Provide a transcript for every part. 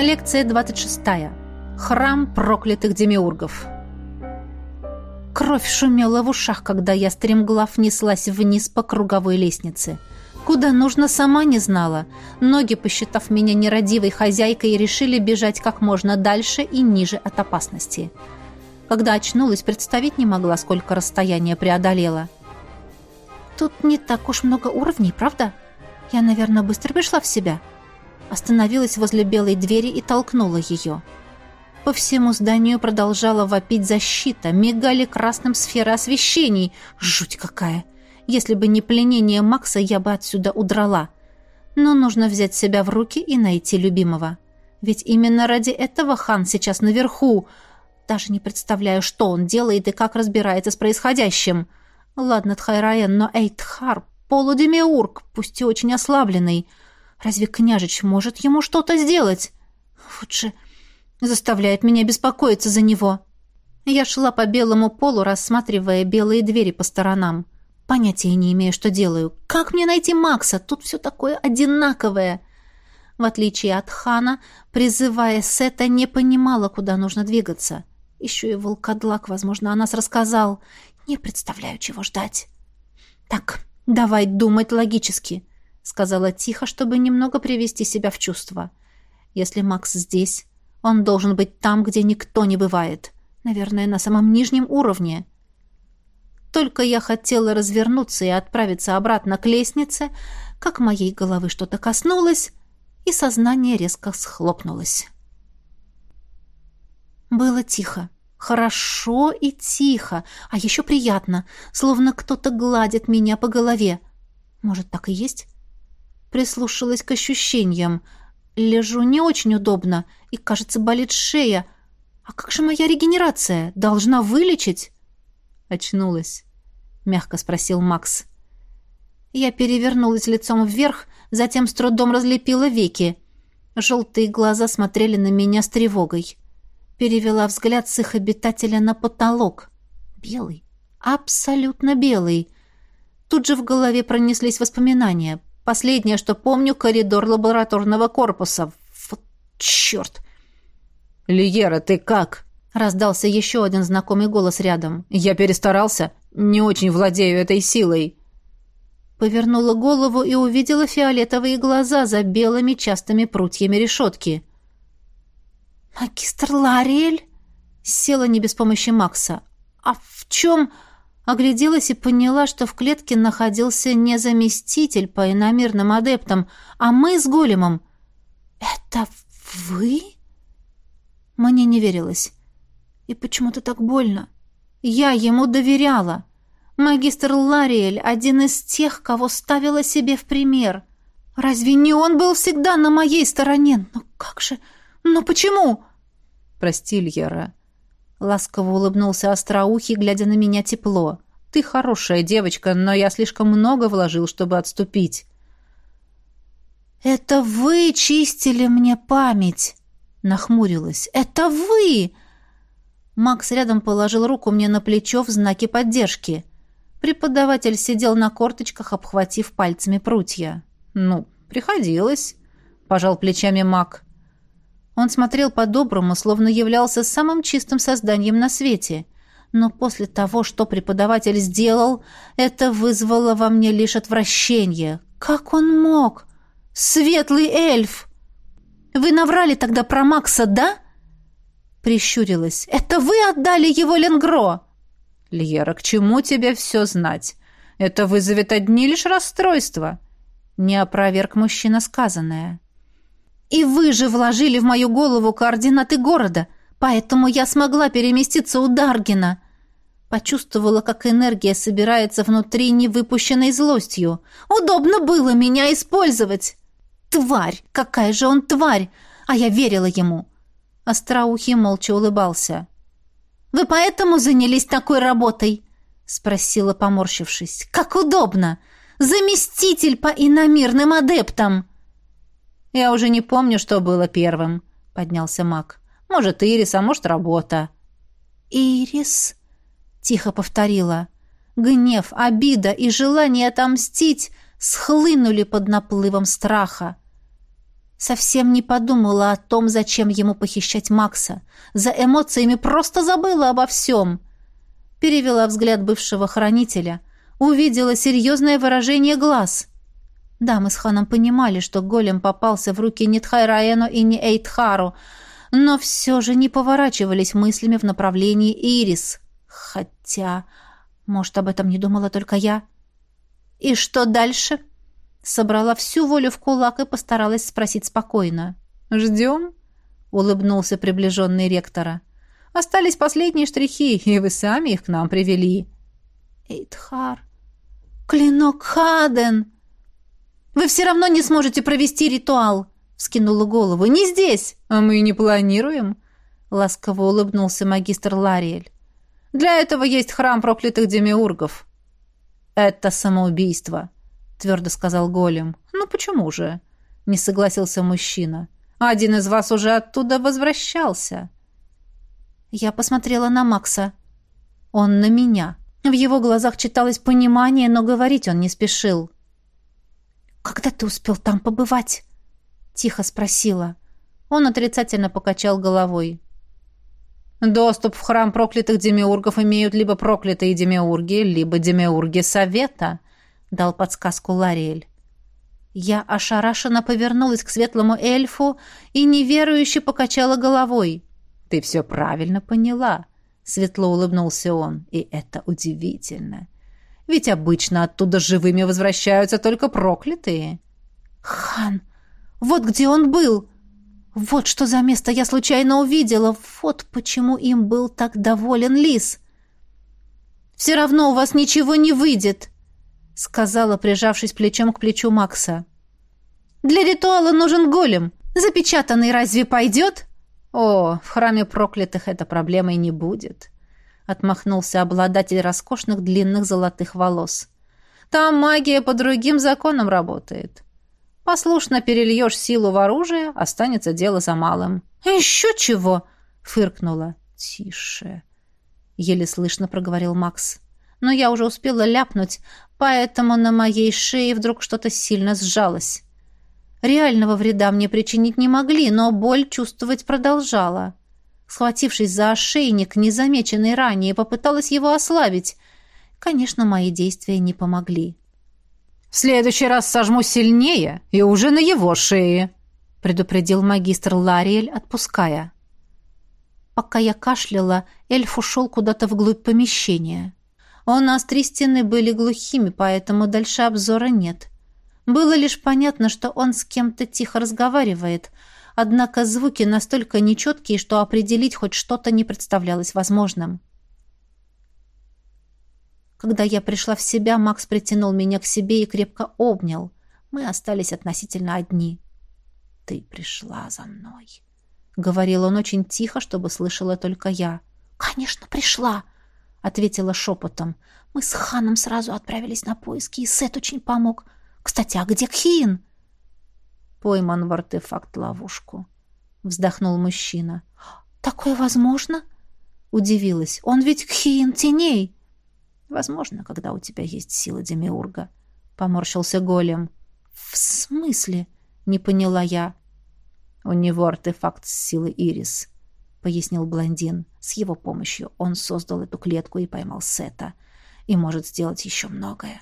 Лекция 26. Храм проклятых демиургов. Кровь шумела в ушах, когда я стремглав неслась вниз по круговой лестнице. Куда нужно, сама не знала. Ноги, посчитав меня нерадивой хозяйкой, решили бежать как можно дальше и ниже от опасности. Когда очнулась, представить не могла, сколько расстояния преодолела. Тут не так уж много уровней, правда? Я, наверное, быстро пришла в себя. — остановилась возле белой двери и толкнула ее. По всему зданию продолжала вопить защита, мигали красным сферы освещений. Жуть какая! Если бы не пленение Макса, я бы отсюда удрала. Но нужно взять себя в руки и найти любимого. Ведь именно ради этого хан сейчас наверху. Даже не представляю, что он делает и как разбирается с происходящим. Ладно, Тхайраен, но Эйтхар, полудемиург, пусть и очень ослабленный. Разве княжич может ему что-то сделать? Лучше заставляет меня беспокоиться за него. Я шла по белому полу, рассматривая белые двери по сторонам. Понятия не имею, что делаю. Как мне найти Макса? Тут все такое одинаковое. В отличие от Хана, призывая Сета, не понимала, куда нужно двигаться. Еще и волкодлак, возможно, о нас рассказал. Не представляю, чего ждать. Так, давай думать логически. Сказала тихо, чтобы немного привести себя в чувство. Если Макс здесь, он должен быть там, где никто не бывает. Наверное, на самом нижнем уровне. Только я хотела развернуться и отправиться обратно к лестнице, как моей головы что-то коснулось, и сознание резко схлопнулось. Было тихо. Хорошо и тихо, а еще приятно, словно кто-то гладит меня по голове. Может, так и есть? прислушалась к ощущениям. Лежу не очень удобно, и, кажется, болит шея. А как же моя регенерация? Должна вылечить?» «Очнулась», — мягко спросил Макс. Я перевернулась лицом вверх, затем с трудом разлепила веки. Желтые глаза смотрели на меня с тревогой. Перевела взгляд с их обитателя на потолок. Белый. Абсолютно белый. Тут же в голове пронеслись воспоминания. Последнее, что помню, коридор лабораторного корпуса. Вот черт! «Лиера, ты как?» Раздался еще один знакомый голос рядом. «Я перестарался. Не очень владею этой силой». Повернула голову и увидела фиолетовые глаза за белыми частыми прутьями решетки. «Магистр Лариэль?» Села не без помощи Макса. «А в чем...» огляделась и поняла, что в клетке находился не заместитель по иномерным адептам, а мы с големом. «Это вы?» Мне не верилось. «И почему-то так больно. Я ему доверяла. Магистр Лариэль — один из тех, кого ставила себе в пример. Разве не он был всегда на моей стороне? Но как же... Но почему?» «Прости, Льера», Ласково улыбнулся остроухий, глядя на меня тепло. «Ты хорошая девочка, но я слишком много вложил, чтобы отступить». «Это вы чистили мне память!» — нахмурилась. «Это вы!» Макс рядом положил руку мне на плечо в знаке поддержки. Преподаватель сидел на корточках, обхватив пальцами прутья. «Ну, приходилось», — пожал плечами Мак. Он смотрел по-доброму, словно являлся самым чистым созданием на свете. Но после того, что преподаватель сделал, это вызвало во мне лишь отвращение. Как он мог? Светлый эльф! Вы наврали тогда про Макса, да? Прищурилась. Это вы отдали его Ленгро? Льера, к чему тебе все знать? Это вызовет одни лишь расстройства. Не опроверг мужчина сказанное. — и вы же вложили в мою голову координаты города, поэтому я смогла переместиться у Даргина. Почувствовала, как энергия собирается внутри невыпущенной злостью. Удобно было меня использовать. Тварь! Какая же он тварь! А я верила ему. Остроухий молча улыбался. «Вы поэтому занялись такой работой?» спросила, поморщившись. «Как удобно! Заместитель по иномирным адептам!» «Я уже не помню, что было первым», — поднялся Мак. «Может, Ирис, а может, работа». «Ирис?» — тихо повторила. Гнев, обида и желание отомстить схлынули под наплывом страха. Совсем не подумала о том, зачем ему похищать Макса. За эмоциями просто забыла обо всем. Перевела взгляд бывшего хранителя. Увидела серьезное выражение глаз. Да, мы с ханом понимали, что голем попался в руки не Тхайраэну и не Эйтхару, но все же не поворачивались мыслями в направлении Ирис. Хотя, может, об этом не думала только я. «И что дальше?» Собрала всю волю в кулак и постаралась спросить спокойно. «Ждем?» — улыбнулся приближенный ректора. «Остались последние штрихи, и вы сами их к нам привели». «Эйтхар! Клинок Хаден!» Вы все равно не сможете провести ритуал, вскинула голову. Не здесь, а мы и не планируем, ласково улыбнулся магистр Лариэль. Для этого есть храм проклятых демиургов. Это самоубийство, твердо сказал голем. Ну почему же? не согласился мужчина. Один из вас уже оттуда возвращался. Я посмотрела на Макса. Он на меня. В его глазах читалось понимание, но говорить он не спешил. «Когда ты успел там побывать?» — тихо спросила. Он отрицательно покачал головой. «Доступ в храм проклятых демиургов имеют либо проклятые демиурги, либо демиурги Совета», — дал подсказку Ларель. Я ошарашенно повернулась к светлому эльфу и неверующе покачала головой. «Ты все правильно поняла», — светло улыбнулся он, — «и это удивительно ведь обычно оттуда живыми возвращаются только проклятые. Хан, вот где он был. Вот что за место я случайно увидела. Вот почему им был так доволен лис. Все равно у вас ничего не выйдет, сказала, прижавшись плечом к плечу Макса. Для ритуала нужен голем. Запечатанный разве пойдет? О, в храме проклятых эта проблема и не будет отмахнулся обладатель роскошных длинных золотых волос. Там магия по другим законам работает. Послушно перельешь силу в оружие, останется дело за малым. Еще чего? фыркнула. Тише, еле слышно проговорил Макс. Но я уже успела ляпнуть, поэтому на моей шее вдруг что-то сильно сжалось. Реального вреда мне причинить не могли, но боль чувствовать продолжала. Схватившись за ошейник незамеченный ранее, попыталась его ослабить. Конечно, мои действия не помогли. «В следующий раз сожму сильнее и уже на его шее», — предупредил магистр Лариэль, отпуская. Пока я кашляла, эльф ушел куда-то вглубь помещения. У нас три стены были глухими, поэтому дальше обзора нет. Было лишь понятно, что он с кем-то тихо разговаривает — однако звуки настолько нечеткие, что определить хоть что-то не представлялось возможным. Когда я пришла в себя, Макс притянул меня к себе и крепко обнял. Мы остались относительно одни. «Ты пришла за мной», — говорил он очень тихо, чтобы слышала только я. «Конечно, пришла», — ответила шепотом. «Мы с Ханом сразу отправились на поиски, и Сет очень помог. Кстати, а где Кхиин?» пойман в артефакт ловушку. Вздохнул мужчина. Такое возможно? Удивилась. Он ведь кхиин теней. Возможно, когда у тебя есть сила демиурга. Поморщился голем. В смысле? Не поняла я. У него артефакт с силы Ирис. Пояснил блондин. С его помощью он создал эту клетку и поймал Сета. И может сделать еще многое.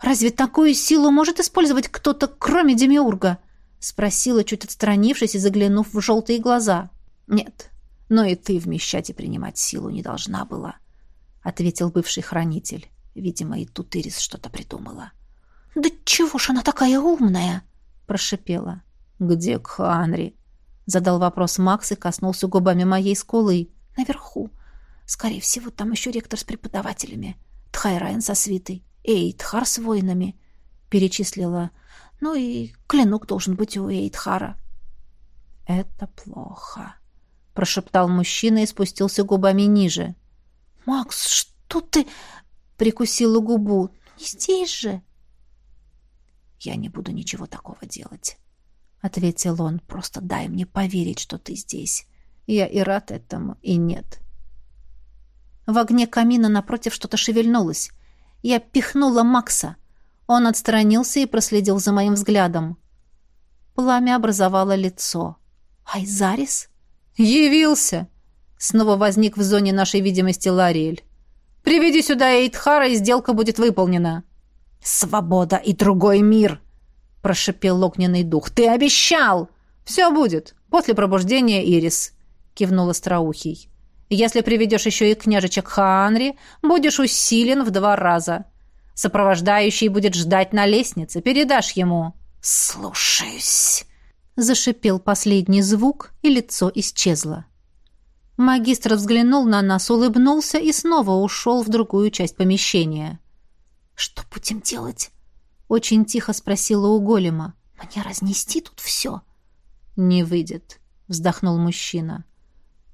«Разве такую силу может использовать кто-то, кроме Демиурга?» — спросила, чуть отстранившись и заглянув в желтые глаза. «Нет, но и ты вмещать и принимать силу не должна была», — ответил бывший хранитель. Видимо, и тут Ирис что-то придумала. «Да чего ж она такая умная?» — прошипела. «Где Кханри?» — задал вопрос Макс и коснулся губами моей сколы. «Наверху. Скорее всего, там еще ректор с преподавателями. Тхайрайн со свитой. Эйдхар с воинами», — перечислила. «Ну и клинок должен быть у Эйдхара». «Это плохо», — прошептал мужчина и спустился губами ниже. «Макс, что ты...» — прикусила губу. «Не здесь же». «Я не буду ничего такого делать», — ответил он. «Просто дай мне поверить, что ты здесь. Я и рад этому, и нет». В огне камина напротив что-то шевельнулось. Я пихнула Макса. Он отстранился и проследил за моим взглядом. Пламя образовало лицо. «Айзарис?» «Явился!» Снова возник в зоне нашей видимости Лариэль. «Приведи сюда Эйтхара, и сделка будет выполнена». «Свобода и другой мир!» — прошипел огненный дух. «Ты обещал!» «Все будет. После пробуждения Ирис», — кивнул Остроухий. Если приведешь еще и княжечек Ханри, будешь усилен в два раза. Сопровождающий будет ждать на лестнице, передашь ему». «Слушаюсь», — зашипел последний звук, и лицо исчезло. Магистр взглянул на нас, улыбнулся и снова ушел в другую часть помещения. «Что будем делать?» — очень тихо спросила у голема. «Мне разнести тут все?» «Не выйдет», — вздохнул мужчина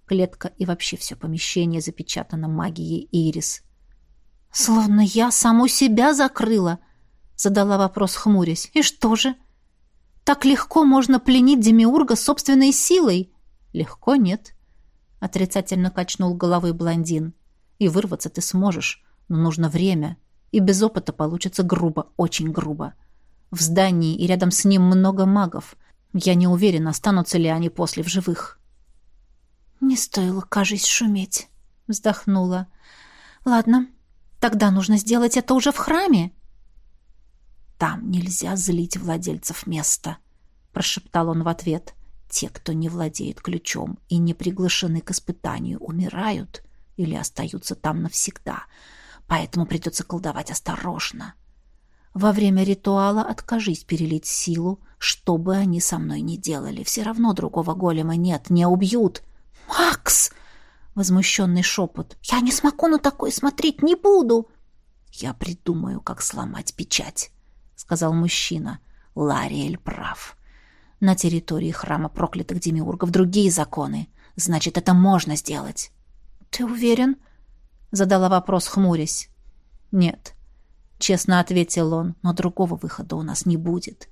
клетка и вообще все помещение запечатано магией Ирис. «Словно я саму себя закрыла!» — задала вопрос, хмурясь. «И что же? Так легко можно пленить Демиурга собственной силой?» «Легко нет», — отрицательно качнул головой блондин. «И вырваться ты сможешь, но нужно время, и без опыта получится грубо, очень грубо. В здании и рядом с ним много магов. Я не уверена, останутся ли они после в живых». «Не стоило, кажись, шуметь», — вздохнула. «Ладно, тогда нужно сделать это уже в храме». «Там нельзя злить владельцев места», — прошептал он в ответ. «Те, кто не владеет ключом и не приглашены к испытанию, умирают или остаются там навсегда, поэтому придется колдовать осторожно». Во время ритуала откажись перелить силу, что бы они со мной не делали. Все равно другого голема нет, не убьют. «Макс!» — возмущенный шепот. «Я не смогу ну на такое смотреть, не буду!» «Я придумаю, как сломать печать», — сказал мужчина. Лариэль прав. На территории храма проклятых демиургов другие законы. Значит, это можно сделать. «Ты уверен?» — задала вопрос, хмурясь. «Нет», — честно ответил он, — «но другого выхода у нас не будет.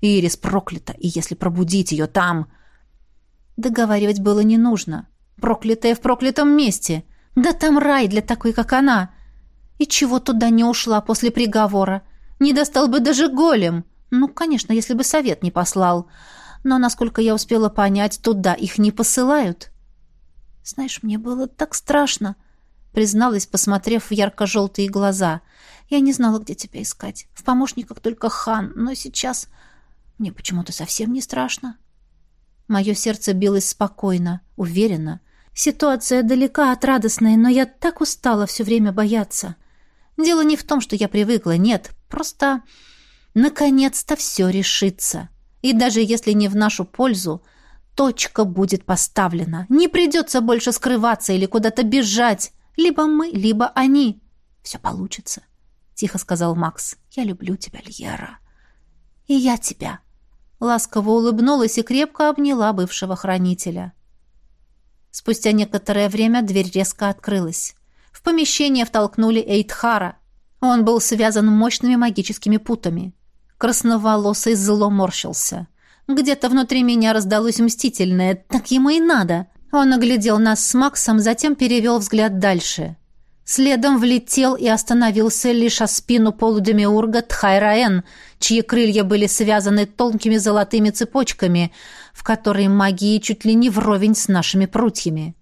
Ирис проклята, и если пробудить ее там...» Договаривать было не нужно. Проклятая в проклятом месте. Да там рай для такой, как она. И чего туда не ушла после приговора? Не достал бы даже голем. Ну, конечно, если бы совет не послал. Но, насколько я успела понять, туда их не посылают. Знаешь, мне было так страшно, призналась, посмотрев в ярко-желтые глаза. Я не знала, где тебя искать. В помощниках только хан, но сейчас мне почему-то совсем не страшно. Мое сердце билось спокойно, уверенно. Ситуация далека от радостной, но я так устала все время бояться. Дело не в том, что я привыкла, нет, просто... Наконец-то все решится. И даже если не в нашу пользу, точка будет поставлена. Не придется больше скрываться или куда-то бежать. Либо мы, либо они. Все получится, — тихо сказал Макс. Я люблю тебя, Льера. И я тебя. Ласково улыбнулась и крепко обняла бывшего хранителя. Спустя некоторое время дверь резко открылась. В помещение втолкнули Эйтхара. Он был связан мощными магическими путами. Красноволосый зло морщился. Где-то внутри меня раздалось мстительное «так ему и надо». Он оглядел нас с Максом, затем перевел взгляд дальше – Следом влетел и остановился лишь о спину полудемиурга Тхайраен, чьи крылья были связаны тонкими золотыми цепочками, в которые магии чуть ли не вровень с нашими прутьями.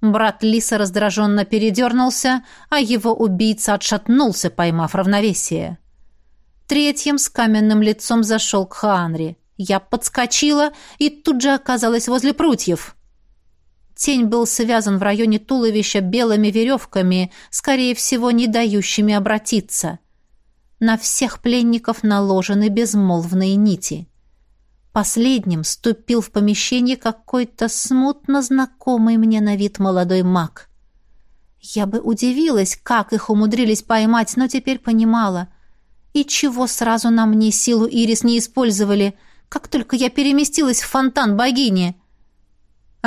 Брат Лиса раздраженно передернулся, а его убийца отшатнулся, поймав равновесие. Третьим с каменным лицом зашел к Хаанри. Я подскочила и тут же оказалась возле прутьев — Тень был связан в районе туловища белыми веревками, скорее всего, не дающими обратиться. На всех пленников наложены безмолвные нити. Последним ступил в помещение какой-то смутно знакомый мне на вид молодой маг. Я бы удивилась, как их умудрились поймать, но теперь понимала. И чего сразу на мне силу Ирис не использовали, как только я переместилась в фонтан богини —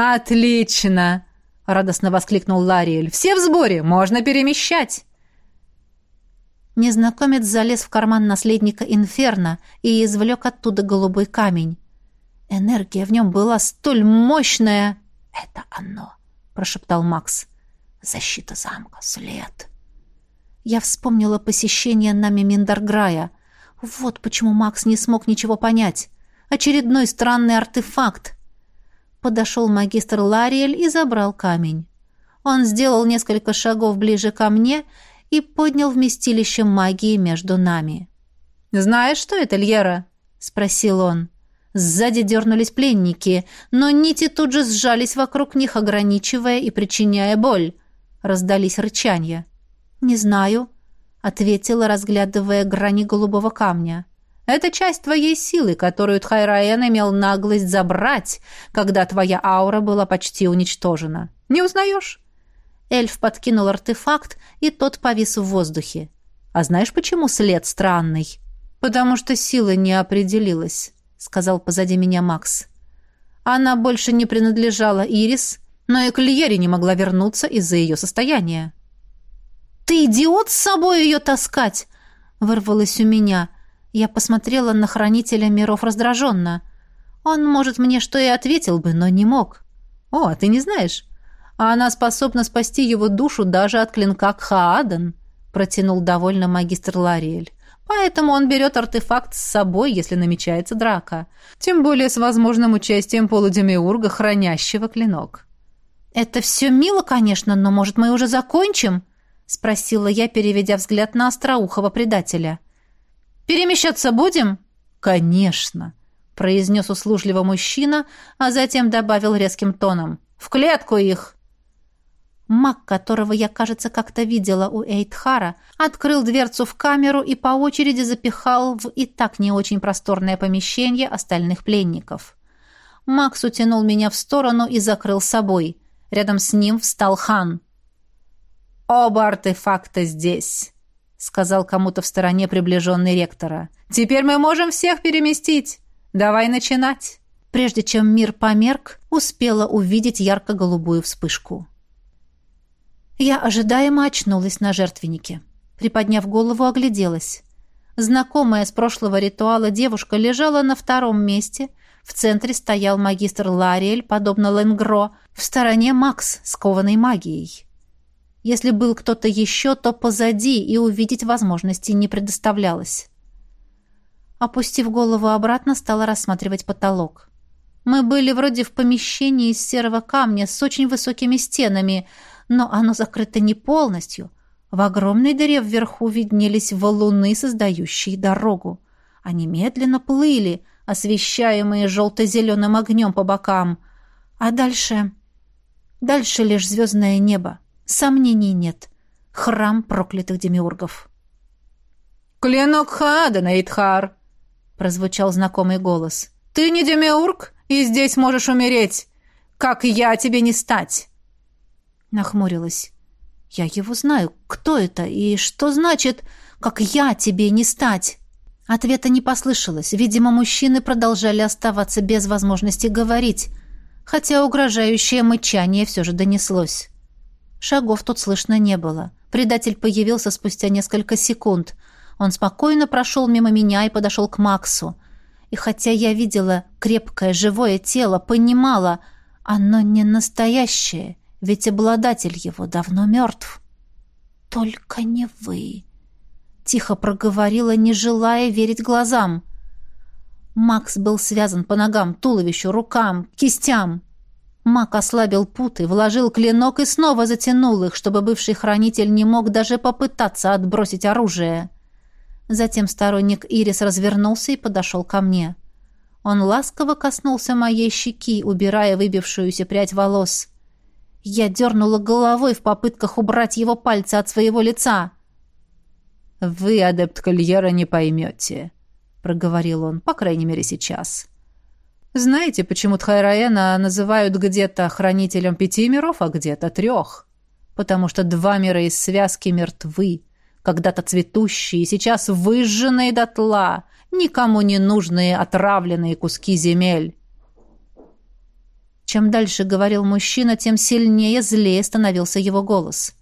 «Отлично!» — радостно воскликнул Лариэль. «Все в сборе! Можно перемещать!» Незнакомец залез в карман наследника Инферно и извлек оттуда голубой камень. Энергия в нем была столь мощная. «Это оно!» — прошептал Макс. «Защита замка, след!» Я вспомнила посещение нами Миндарграя. Вот почему Макс не смог ничего понять. Очередной странный артефакт. Подошел магистр Лариэль и забрал камень. Он сделал несколько шагов ближе ко мне и поднял вместилище магии между нами. «Знаешь, что это, Льера?» — спросил он. Сзади дернулись пленники, но нити тут же сжались вокруг них, ограничивая и причиняя боль. Раздались рычания. «Не знаю», — ответила, разглядывая грани голубого камня. Это часть твоей силы, которую Тхайраен имел наглость забрать, когда твоя аура была почти уничтожена. Не узнаешь?» Эльф подкинул артефакт, и тот повис в воздухе. «А знаешь, почему след странный?» «Потому что сила не определилась», — сказал позади меня Макс. «Она больше не принадлежала Ирис, но и к Льере не могла вернуться из-за ее состояния». «Ты идиот с собой ее таскать!» — вырвалось у меня — я посмотрела на хранителя миров раздраженно. Он, может, мне что и ответил бы, но не мог. О, а ты не знаешь? А она способна спасти его душу даже от клинка Кхаадан, протянул довольно магистр Лариэль. Поэтому он берет артефакт с собой, если намечается драка. Тем более с возможным участием полудемиурга, хранящего клинок. «Это все мило, конечно, но, может, мы уже закончим?» — спросила я, переведя взгляд на остроухого предателя. — Перемещаться будем?» «Конечно», — произнес услужливо мужчина, а затем добавил резким тоном. «В клетку их!» Маг, которого я, кажется, как-то видела у Эйтхара, открыл дверцу в камеру и по очереди запихал в и так не очень просторное помещение остальных пленников. Макс утянул меня в сторону и закрыл собой. Рядом с ним встал хан. «Оба артефакта здесь!» сказал кому-то в стороне приближенный ректора. «Теперь мы можем всех переместить! Давай начинать!» Прежде чем мир померк, успела увидеть ярко-голубую вспышку. Я ожидаемо очнулась на жертвеннике. Приподняв голову, огляделась. Знакомая с прошлого ритуала девушка лежала на втором месте, в центре стоял магистр Лариэль, подобно Ленгро, в стороне Макс, скованный магией. Если был кто-то еще, то позади, и увидеть возможности не предоставлялось. Опустив голову обратно, стала рассматривать потолок. Мы были вроде в помещении из серого камня с очень высокими стенами, но оно закрыто не полностью. В огромной дыре вверху виднелись валуны, создающие дорогу. Они медленно плыли, освещаемые желто-зеленым огнем по бокам. А дальше... Дальше лишь звездное небо. Сомнений нет. Храм проклятых демиургов. «Клинок Хаадена, Эйтхар!» — прозвучал знакомый голос. «Ты не демиург, и здесь можешь умереть, как я тебе не стать!» Нахмурилась. «Я его знаю. Кто это? И что значит, как я тебе не стать?» Ответа не послышалось. Видимо, мужчины продолжали оставаться без возможности говорить, хотя угрожающее мычание все же донеслось. Шагов тут слышно не было. Предатель появился спустя несколько секунд. Он спокойно прошел мимо меня и подошел к Максу. И хотя я видела крепкое живое тело, понимала, оно не настоящее, ведь обладатель его давно мертв. «Только не вы», — тихо проговорила, не желая верить глазам. Макс был связан по ногам, туловищу, рукам, кистям. Мак ослабил путы, вложил клинок и снова затянул их, чтобы бывший хранитель не мог даже попытаться отбросить оружие. Затем сторонник Ирис развернулся и подошел ко мне. Он ласково коснулся моей щеки, убирая выбившуюся прядь волос. Я дернула головой в попытках убрать его пальцы от своего лица. «Вы, адепт Кольера, не поймете», — проговорил он, — «по крайней мере, сейчас». Знаете, почему Тхайраена называют где-то хранителем пяти миров, а где-то трех? Потому что два мира из связки мертвы, когда-то цветущие, сейчас выжженные дотла, никому не нужные отравленные куски земель. Чем дальше говорил мужчина, тем сильнее злее становился его голос.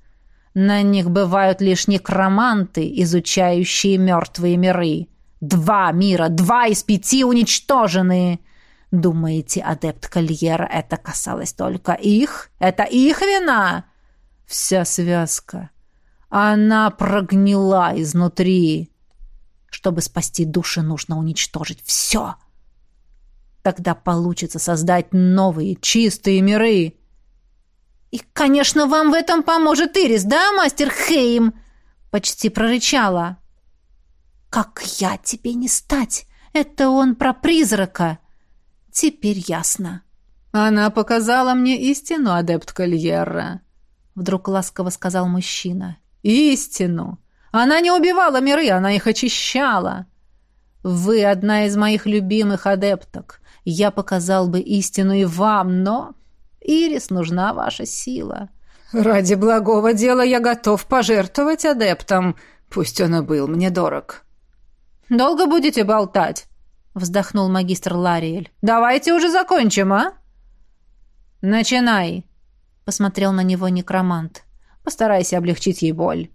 На них бывают лишь некроманты, изучающие мертвые миры. Два мира, два из пяти уничтоженные — Думаете, адепт Кольера — это касалось только их? Это их вина? Вся связка. Она прогнила изнутри. Чтобы спасти души, нужно уничтожить все. Тогда получится создать новые чистые миры. И, конечно, вам в этом поможет Ирис, да, мастер Хейм? Почти прорычала. Как я тебе не стать? Это он про призрака. Теперь ясно». «Она показала мне истину, адепт Кальерра», — вдруг ласково сказал мужчина. «Истину! Она не убивала миры, она их очищала!» «Вы одна из моих любимых адепток. Я показал бы истину и вам, но... Ирис, нужна ваша сила». «Ради благого дела я готов пожертвовать адептом, пусть он и был мне дорог». «Долго будете болтать?» вздохнул магистр Лариэль. «Давайте уже закончим, а?» «Начинай», — посмотрел на него некромант. «Постарайся облегчить ей боль.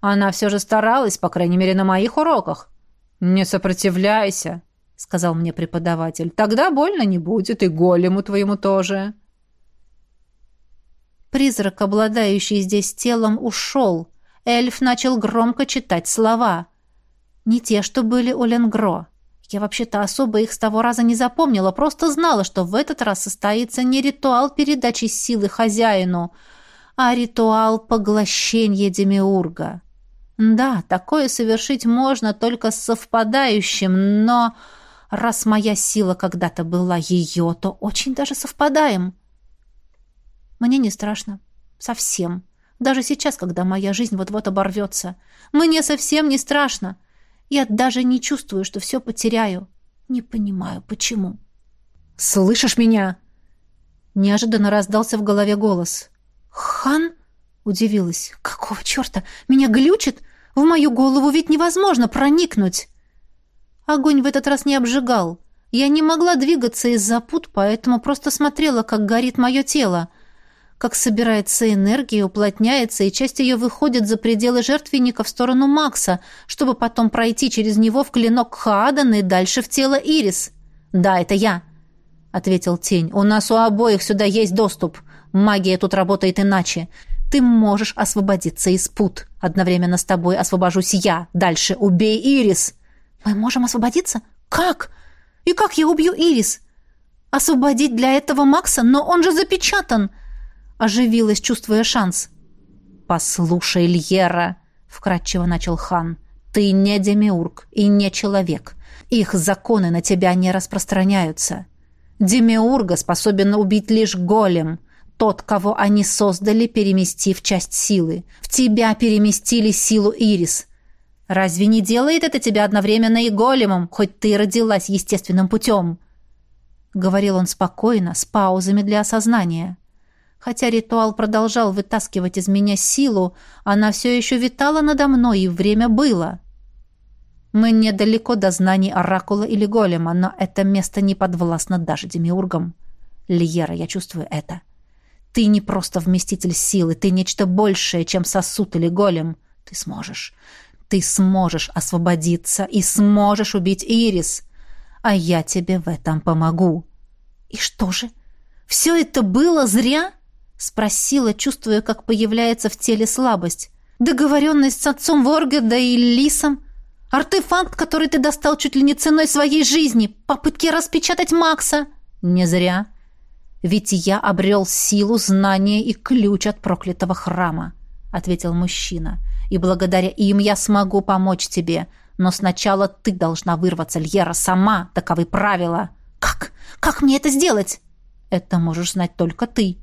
Она все же старалась, по крайней мере, на моих уроках». «Не сопротивляйся», — сказал мне преподаватель. «Тогда больно не будет, и голему твоему тоже». Призрак, обладающий здесь телом, ушел. Эльф начал громко читать слова. Не те, что были у Ленгро. Я вообще-то особо их с того раза не запомнила, просто знала, что в этот раз состоится не ритуал передачи силы хозяину, а ритуал поглощения Демиурга. Да, такое совершить можно только с совпадающим, но раз моя сила когда-то была ее, то очень даже совпадаем. Мне не страшно. Совсем. Даже сейчас, когда моя жизнь вот-вот оборвется. Мне совсем не страшно. — я даже не чувствую, что все потеряю. Не понимаю, почему. «Слышишь меня?» Неожиданно раздался в голове голос. «Хан?» — удивилась. «Какого черта? Меня глючит? В мою голову ведь невозможно проникнуть!» Огонь в этот раз не обжигал. Я не могла двигаться из-за пут, поэтому просто смотрела, как горит мое тело как собирается энергия, уплотняется, и часть ее выходит за пределы жертвенника в сторону Макса, чтобы потом пройти через него в клинок Хаадана и дальше в тело Ирис. «Да, это я», — ответил тень. «У нас у обоих сюда есть доступ. Магия тут работает иначе. Ты можешь освободиться из пут. Одновременно с тобой освобожусь я. Дальше убей Ирис». «Мы можем освободиться? Как? И как я убью Ирис?» «Освободить для этого Макса? Но он же запечатан!» оживилась, чувствуя шанс. «Послушай, Льера!» — вкратчиво начал хан. «Ты не демиург и не человек. Их законы на тебя не распространяются. Демиурга способен убить лишь голем, тот, кого они создали, переместив часть силы. В тебя переместили силу Ирис. Разве не делает это тебя одновременно и големом, хоть ты и родилась естественным путем?» Говорил он спокойно, с паузами для осознания. Хотя ритуал продолжал вытаскивать из меня силу, она все еще витала надо мной, и время было. Мы недалеко до знаний Оракула или Голема, но это место не подвластно даже Демиургам. Льера, я чувствую это. Ты не просто вместитель силы, ты нечто большее, чем сосуд или Голем. Ты сможешь. Ты сможешь освободиться и сможешь убить Ирис. А я тебе в этом помогу. И что же? Все это было зря?» Спросила, чувствуя, как появляется в теле слабость. Договоренность с отцом Ворга, да и Лисом. Артефакт, который ты достал чуть ли не ценой своей жизни. Попытки распечатать Макса. Не зря. Ведь я обрел силу, знание и ключ от проклятого храма, ответил мужчина. И благодаря им я смогу помочь тебе. Но сначала ты должна вырваться, Льера, сама. Таковы правила. Как? Как мне это сделать? Это можешь знать только ты.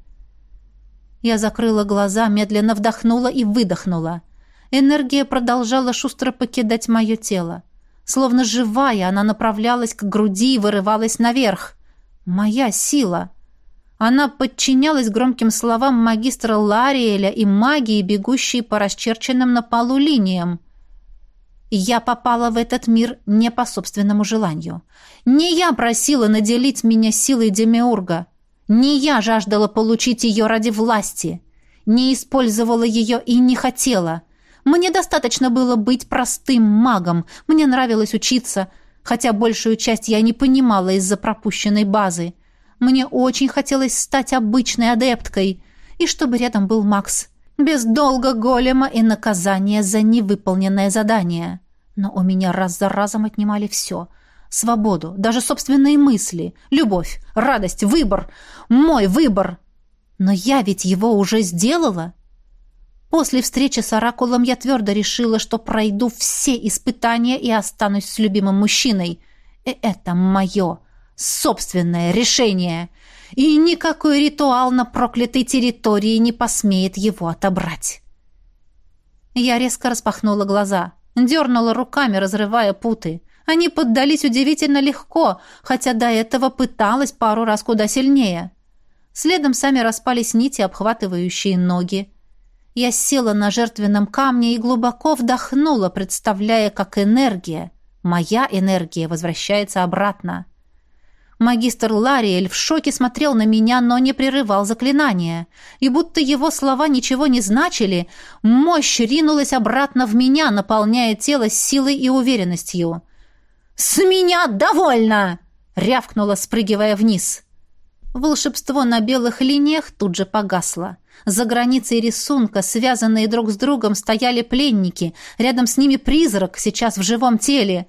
Я закрыла глаза, медленно вдохнула и выдохнула. Энергия продолжала шустро покидать мое тело. Словно живая, она направлялась к груди и вырывалась наверх. Моя сила. Она подчинялась громким словам магистра Лариэля и магии, бегущей по расчерченным на полу линиям. Я попала в этот мир не по собственному желанию. Не я просила наделить меня силой Демиурга. Не я жаждала получить ее ради власти, не использовала ее и не хотела. Мне достаточно было быть простым магом, мне нравилось учиться, хотя большую часть я не понимала из-за пропущенной базы. Мне очень хотелось стать обычной адепткой, и чтобы рядом был Макс. Без долга голема и наказания за невыполненное задание. Но у меня раз за разом отнимали все — свободу, даже собственные мысли, любовь, радость, выбор, мой выбор. Но я ведь его уже сделала. После встречи с Оракулом я твердо решила, что пройду все испытания и останусь с любимым мужчиной. И это мое собственное решение. И никакой ритуал на проклятой территории не посмеет его отобрать. Я резко распахнула глаза, дернула руками, разрывая путы. Они поддались удивительно легко, хотя до этого пыталась пару раз куда сильнее. Следом сами распались нити, обхватывающие ноги. Я села на жертвенном камне и глубоко вдохнула, представляя, как энергия, моя энергия, возвращается обратно. Магистр Лариэль в шоке смотрел на меня, но не прерывал заклинания. И будто его слова ничего не значили, мощь ринулась обратно в меня, наполняя тело силой и уверенностью. «С меня довольно!» — рявкнула, спрыгивая вниз. Волшебство на белых линиях тут же погасло. За границей рисунка, связанные друг с другом, стояли пленники. Рядом с ними призрак, сейчас в живом теле.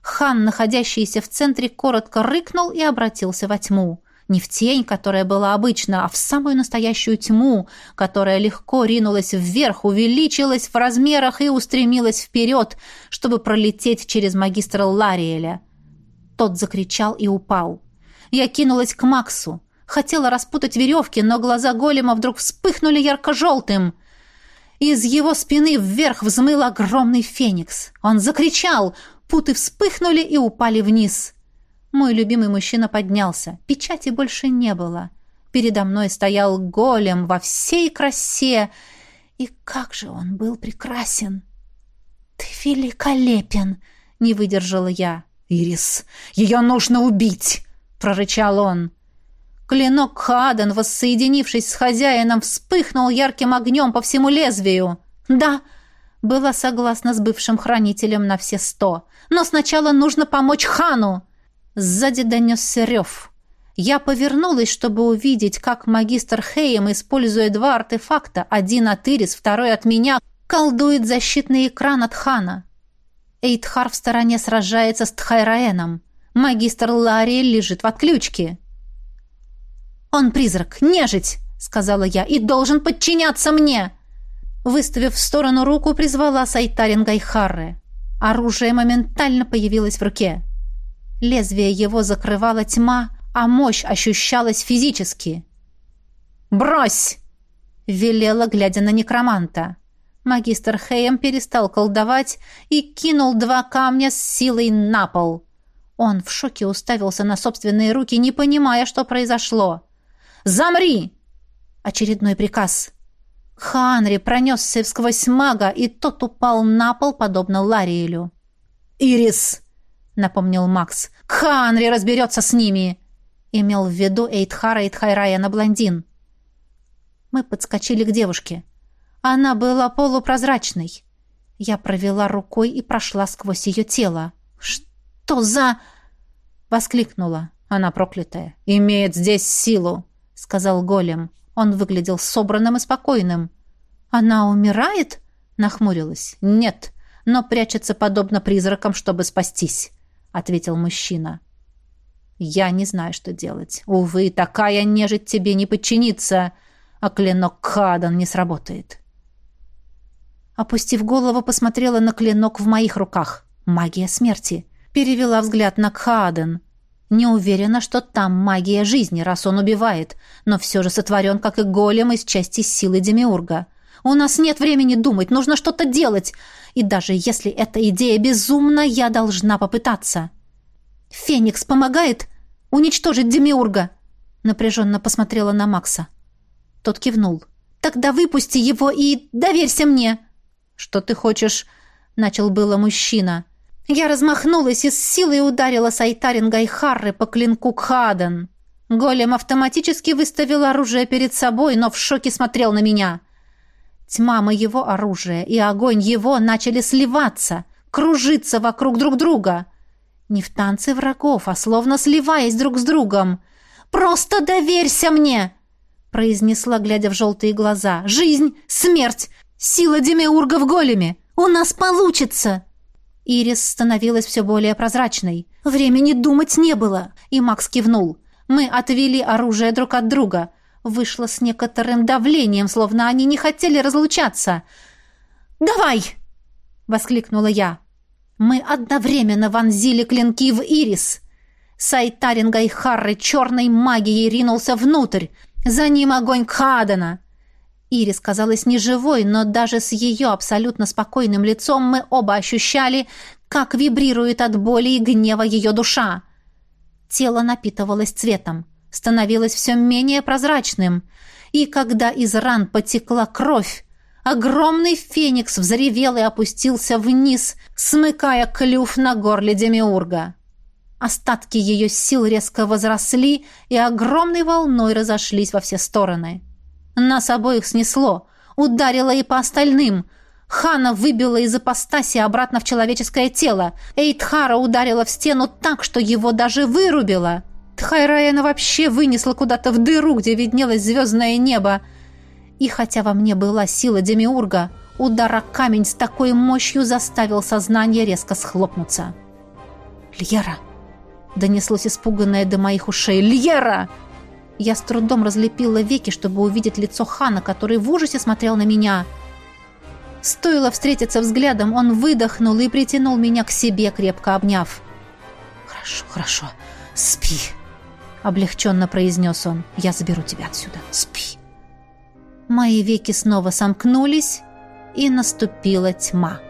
Хан, находящийся в центре, коротко рыкнул и обратился во тьму не в тень, которая была обычно, а в самую настоящую тьму, которая легко ринулась вверх, увеличилась в размерах и устремилась вперед, чтобы пролететь через магистра Лариэля. Тот закричал и упал. Я кинулась к Максу. Хотела распутать веревки, но глаза голема вдруг вспыхнули ярко-желтым. Из его спины вверх взмыл огромный феникс. Он закричал, путы вспыхнули и упали вниз. — мой любимый мужчина поднялся. Печати больше не было. Передо мной стоял голем во всей красе. И как же он был прекрасен! «Ты великолепен!» — не выдержала я. «Ирис, ее нужно убить!» — прорычал он. Клинок Хаден, воссоединившись с хозяином, вспыхнул ярким огнем по всему лезвию. «Да!» — была согласна с бывшим хранителем на все сто. «Но сначала нужно помочь хану!» Сзади донесся рев. Я повернулась, чтобы увидеть, как магистр Хейм, используя два артефакта, один от Ирис, второй от меня, колдует защитный экран от Хана. Эйтхар в стороне сражается с Тхайраэном. Магистр Ларри лежит в отключке. «Он призрак, нежить!» — сказала я, — «и должен подчиняться мне!» Выставив в сторону руку, призвала Сайтарин Гайхарре. Оружие моментально появилось в руке. Лезвие его закрывала тьма, а мощь ощущалась физически. «Брось!» — велела, глядя на некроманта. Магистр Хейм перестал колдовать и кинул два камня с силой на пол. Он в шоке уставился на собственные руки, не понимая, что произошло. «Замри!» Очередной приказ. Ханри пронесся сквозь мага, и тот упал на пол, подобно Лариэлю. «Ирис!» напомнил Макс. «Ханри разберется с ними!» Имел в виду Эйтхара на блондин. Мы подскочили к девушке. Она была полупрозрачной. Я провела рукой и прошла сквозь ее тело. «Что за...» — воскликнула. Она проклятая. «Имеет здесь силу!» — сказал голем. Он выглядел собранным и спокойным. «Она умирает?» — нахмурилась. «Нет, но прячется подобно призракам, чтобы спастись» ответил мужчина. Я не знаю, что делать. Увы, такая нежить тебе не подчинится, а клинок Кадан не сработает. Опустив голову, посмотрела на клинок в моих руках. Магия смерти. Перевела взгляд на Кадан. Не уверена, что там магия жизни, раз он убивает, но все же сотворен, как и голем, из части силы Демиурга. — у нас нет времени думать, нужно что-то делать. И даже если эта идея безумна, я должна попытаться. Феникс помогает уничтожить Демиурга. Напряженно посмотрела на Макса. Тот кивнул. Тогда выпусти его и доверься мне. Что ты хочешь? Начал было мужчина. Я размахнулась и с силой ударила Сайтарин Харры по клинку Кхадан. Голем автоматически выставил оружие перед собой, но в шоке смотрел на меня. Тьма его оружия и огонь его начали сливаться, кружиться вокруг друг друга. Не в танце врагов, а словно сливаясь друг с другом. «Просто доверься мне!» произнесла, глядя в желтые глаза. «Жизнь! Смерть! Сила Демиурга в големе! У нас получится!» Ирис становилась все более прозрачной. Времени думать не было, и Макс кивнул. «Мы отвели оружие друг от друга» вышла с некоторым давлением, словно они не хотели разлучаться. «Давай!» — воскликнула я. Мы одновременно вонзили клинки в ирис. Сайтарин Гайхарры черной магией ринулся внутрь. За ним огонь Кхадена. Ирис казалась неживой, но даже с ее абсолютно спокойным лицом мы оба ощущали, как вибрирует от боли и гнева ее душа. Тело напитывалось цветом становилось все менее прозрачным. И когда из ран потекла кровь, огромный феникс взревел и опустился вниз, смыкая клюв на горле Демиурга. Остатки ее сил резко возросли и огромной волной разошлись во все стороны. Нас обоих снесло, ударило и по остальным. Хана выбила из апостаси обратно в человеческое тело. Эйтхара ударила в стену так, что его даже вырубила. Тхайраяна вообще вынесла куда-то в дыру, где виднелось звездное небо. И хотя во мне была сила Демиурга, удар о камень с такой мощью заставил сознание резко схлопнуться. «Льера!» — донеслось испуганное до моих ушей. «Льера!» Я с трудом разлепила веки, чтобы увидеть лицо Хана, который в ужасе смотрел на меня. Стоило встретиться взглядом, он выдохнул и притянул меня к себе, крепко обняв. «Хорошо, хорошо, спи!» облегченно произнес он. «Я заберу тебя отсюда. Спи». Мои веки снова сомкнулись, и наступила тьма.